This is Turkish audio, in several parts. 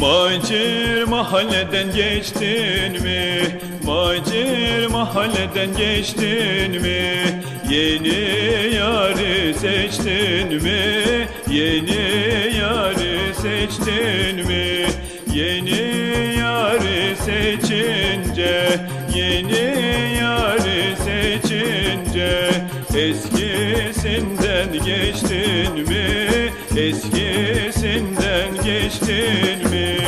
Macir mahalleden geçtin mi? Macir mahalleden geçtin mi? Yeni yarı seçtin mi? Yeni yarı seçtin mi? Yeni yarı seçince Yeni yarı seçince Eskisinden geçtin mi? Eskisinden geçtin mi?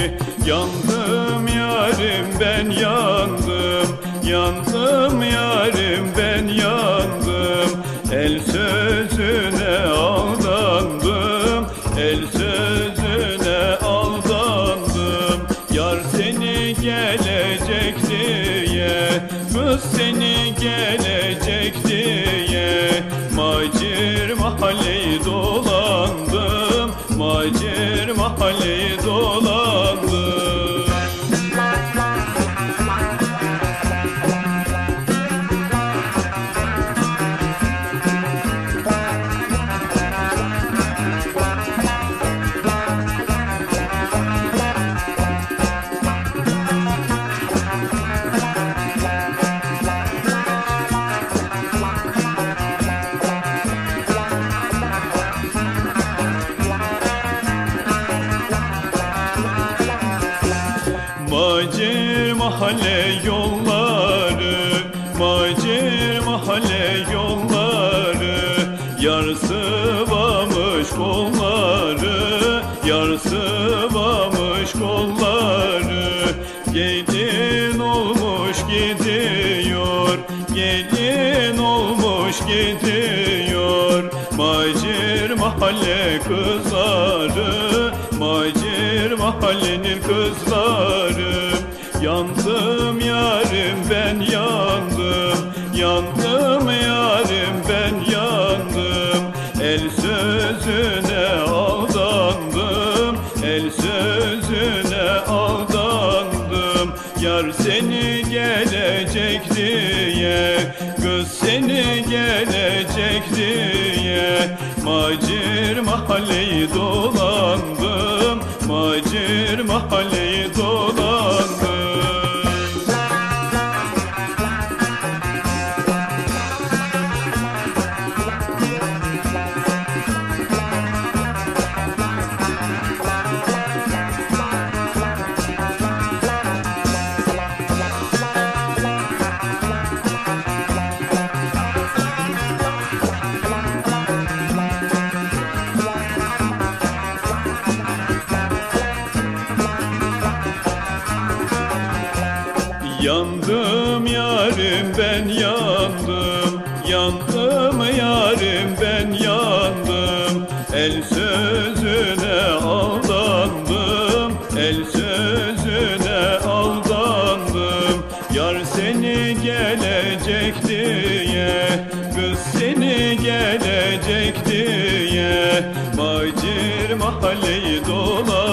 Yandım yarim ben yandım. Yandım yarim ben yandım. El sözüne aldandım. El sözüne aldandım. Yar seni gelecek diye Kız seni gelecek diye. Macir mahalleyi dolandım Macir mahalleyi dolandım mahalle yolları Macir mahalle yolları. Yar sıvamış kolları Yar sıvamış kolları. Gelin olmuş gidiyor Gelin olmuş gidiyor. Macir mahalle kızları Macir mahallenin kızları Yandım yarim ben yandım. Yandım yarim ben yandım. El sözüne aldandım. El sözüne aldandım. Yar seni gelecek diye Kız seni gelecek diye. Macir mahalleyi dolandım. Macir mahalleyi dolandım Yandım yarim ben yandım. Yandım yarim ben yandım. El sözüne aldandım. El sözüne aldandım. Yar seni gelecek diye Kız seni gelecek diye. Macir mahalleyi dolandım